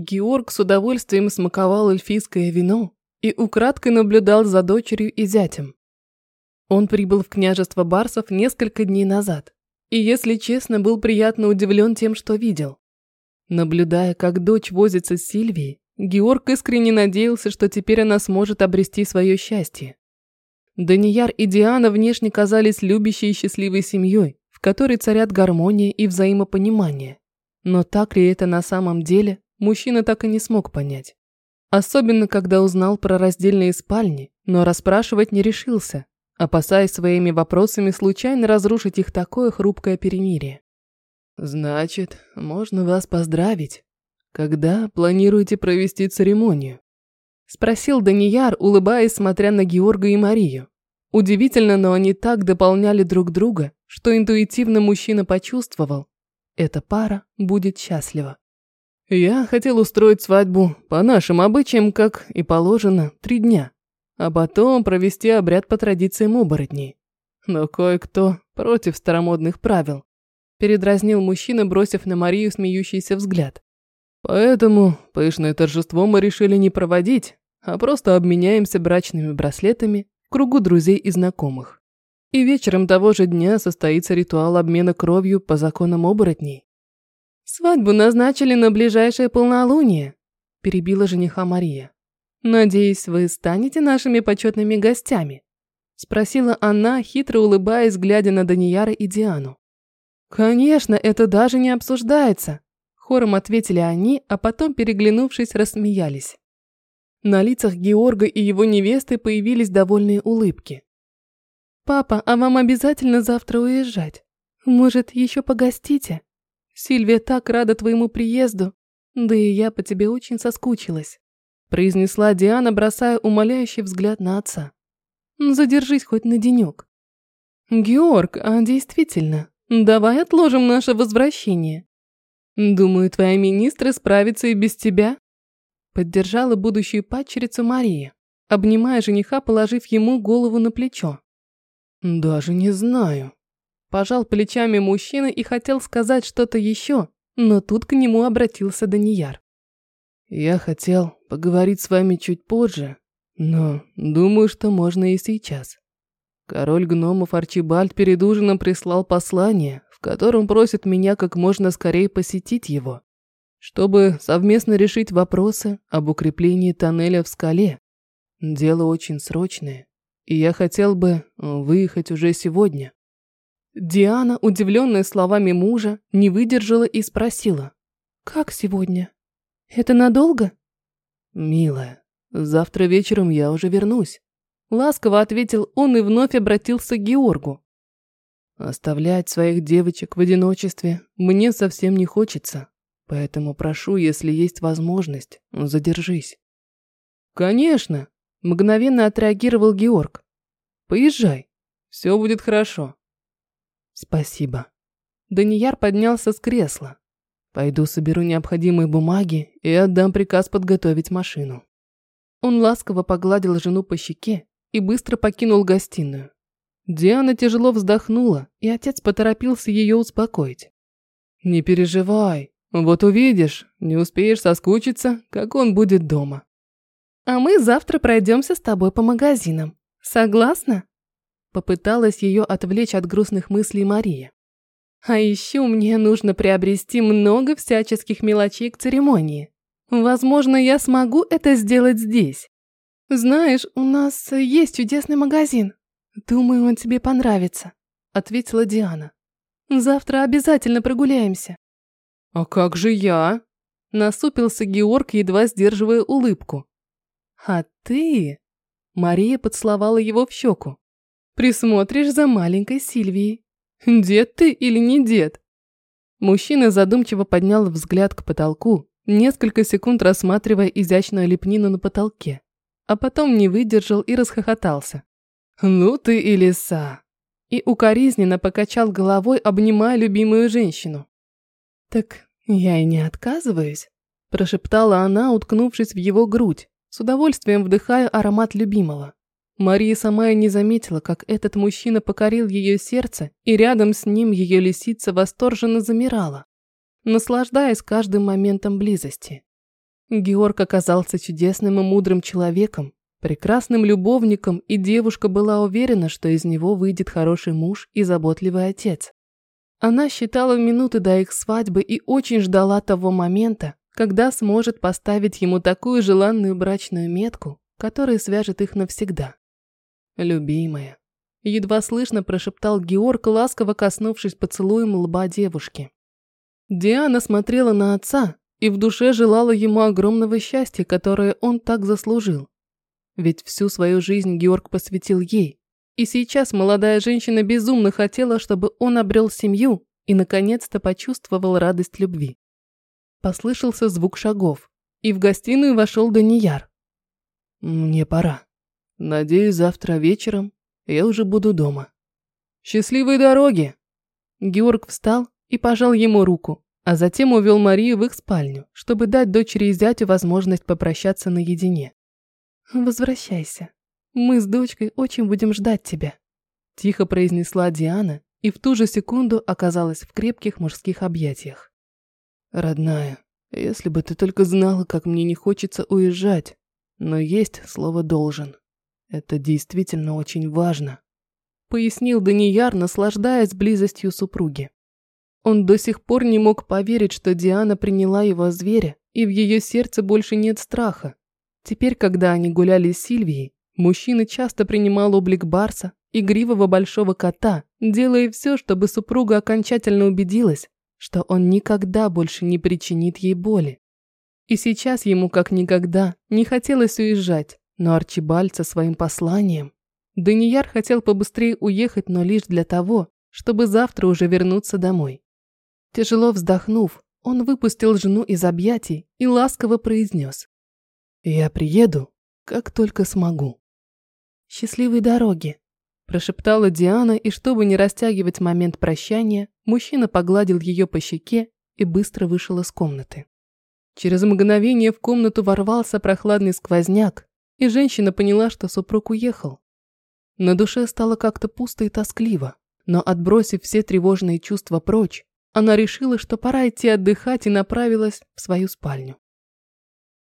Георг с удовольствием смаковал эльфийское вино и украдкой наблюдал за дочерью и зятем. Он прибыл в княжество Барсов несколько дней назад и, если честно, был приятно удивлен тем, что видел. Наблюдая, как дочь возится с Сильвией, Георг искренне надеялся, что теперь она сможет обрести свое счастье. Данияр и Диана внешне казались любящей и счастливой семьей, в которой царят гармония и взаимопонимание. Но так ли это на самом деле, мужчина так и не смог понять. Особенно, когда узнал про раздельные спальни, но расспрашивать не решился, опасаясь своими вопросами случайно разрушить их такое хрупкое перемирие. «Значит, можно вас поздравить. Когда планируете провести церемонию?» Спросил Данияр, улыбаясь, смотря на Георга и Марию. Удивительно, но они так дополняли друг друга, что интуитивно мужчина почувствовал, эта пара будет счастлива. Я хотел устроить свадьбу по нашим обычаям, как и положено, три дня, а потом провести обряд по традициям оборотней. Но кое-кто против старомодных правил. Передразнил мужчина, бросив на Марию смеющийся взгляд. Поэтому пышное торжество мы решили не проводить, а просто обменяемся брачными браслетами в кругу друзей и знакомых. И вечером того же дня состоится ритуал обмена кровью по законам оборотней. «Свадьбу назначили на ближайшее полнолуние», – перебила жениха Мария. «Надеюсь, вы станете нашими почетными гостями?» – спросила она, хитро улыбаясь, глядя на Данияра и Диану. «Конечно, это даже не обсуждается», – хором ответили они, а потом, переглянувшись, рассмеялись. На лицах Георга и его невесты появились довольные улыбки. «Папа, а вам обязательно завтра уезжать? Может, еще погостите? Сильвия так рада твоему приезду, да и я по тебе очень соскучилась», произнесла Диана, бросая умоляющий взгляд на отца. «Задержись хоть на денек». «Георг, а действительно, давай отложим наше возвращение. Думаю, твоя министра справится и без тебя», Поддержала будущую падчерицу Мария, обнимая жениха, положив ему голову на плечо. «Даже не знаю». Пожал плечами мужчина и хотел сказать что-то еще, но тут к нему обратился Данияр. «Я хотел поговорить с вами чуть позже, но думаю, что можно и сейчас. Король гномов Арчибальд перед ужином прислал послание, в котором просит меня как можно скорее посетить его чтобы совместно решить вопросы об укреплении тоннеля в скале. Дело очень срочное, и я хотел бы выехать уже сегодня. Диана, удивленная словами мужа, не выдержала и спросила. «Как сегодня? Это надолго?» «Милая, завтра вечером я уже вернусь», – ласково ответил он и вновь обратился к Георгу. «Оставлять своих девочек в одиночестве мне совсем не хочется. Поэтому прошу, если есть возможность, задержись. Конечно, мгновенно отреагировал Георг. Поезжай, все будет хорошо. Спасибо. Данияр поднялся с кресла. Пойду соберу необходимые бумаги и отдам приказ подготовить машину. Он ласково погладил жену по щеке и быстро покинул гостиную. Диана тяжело вздохнула, и отец поторопился ее успокоить. «Не переживай, вот увидишь, не успеешь соскучиться, как он будет дома. А мы завтра пройдемся с тобой по магазинам. Согласна? Попыталась ее отвлечь от грустных мыслей Мария. А еще мне нужно приобрести много всяческих мелочей к церемонии. Возможно, я смогу это сделать здесь. Знаешь, у нас есть чудесный магазин. Думаю, он тебе понравится, ответила Диана. Завтра обязательно прогуляемся. «А как же я?» Насупился Георг, едва сдерживая улыбку. «А ты?» Мария поцеловала его в щеку. «Присмотришь за маленькой Сильвией. Дед ты или не дед?» Мужчина задумчиво поднял взгляд к потолку, несколько секунд рассматривая изящную лепнину на потолке, а потом не выдержал и расхохотался. «Ну ты и лиса!» И укоризненно покачал головой, обнимая любимую женщину. «Так я и не отказываюсь», – прошептала она, уткнувшись в его грудь, с удовольствием вдыхая аромат любимого. Мария сама и не заметила, как этот мужчина покорил ее сердце, и рядом с ним ее лисица восторженно замирала, наслаждаясь каждым моментом близости. Георг оказался чудесным и мудрым человеком, прекрасным любовником, и девушка была уверена, что из него выйдет хороший муж и заботливый отец. Она считала минуты до их свадьбы и очень ждала того момента, когда сможет поставить ему такую желанную брачную метку, которая свяжет их навсегда. «Любимая», – едва слышно прошептал Георг, ласково коснувшись поцелуем лба девушки. Диана смотрела на отца, и в душе желала ему огромного счастья, которое он так заслужил. Ведь всю свою жизнь Георг посвятил ей, и сейчас молодая женщина безумно хотела, чтобы он обрел семью и наконец-то почувствовал радость любви. Послышался звук шагов, и в гостиную вошел Данияр. «Мне пора. Надеюсь, завтра вечером я уже буду дома. Счастливой дороги!» Георг встал и пожал ему руку, а затем увел Марию в их спальню, чтобы дать дочери и зятю возможность попрощаться наедине. «Возвращайся. Мы с дочкой очень будем ждать тебя», – тихо произнесла Диана и в ту же секунду оказалась в крепких мужских объятиях. «Родная, если бы ты только знала, как мне не хочется уезжать, но есть слово «должен». Это действительно очень важно», – пояснил Данияр, наслаждаясь близостью супруги. Он до сих пор не мог поверить, что Диана приняла его зверя, и в ее сердце больше нет страха. Теперь, когда они гуляли с Сильвией, мужчина часто принимал облик Барса, игривого большого кота, делая все, чтобы супруга окончательно убедилась, что он никогда больше не причинит ей боли. И сейчас ему как никогда не хотелось уезжать, но Арчибальд со своим посланием... Данияр хотел побыстрее уехать, но лишь для того, чтобы завтра уже вернуться домой. Тяжело вздохнув, он выпустил жену из объятий и ласково произнес. «Я приеду, как только смогу». «Счастливой дороги», – прошептала Диана, и чтобы не растягивать момент прощания, мужчина погладил ее по щеке и быстро вышел из комнаты. Через мгновение в комнату ворвался прохладный сквозняк, и женщина поняла, что супруг уехал. На душе стало как-то пусто и тоскливо, но отбросив все тревожные чувства прочь, она решила, что пора идти отдыхать и направилась в свою спальню.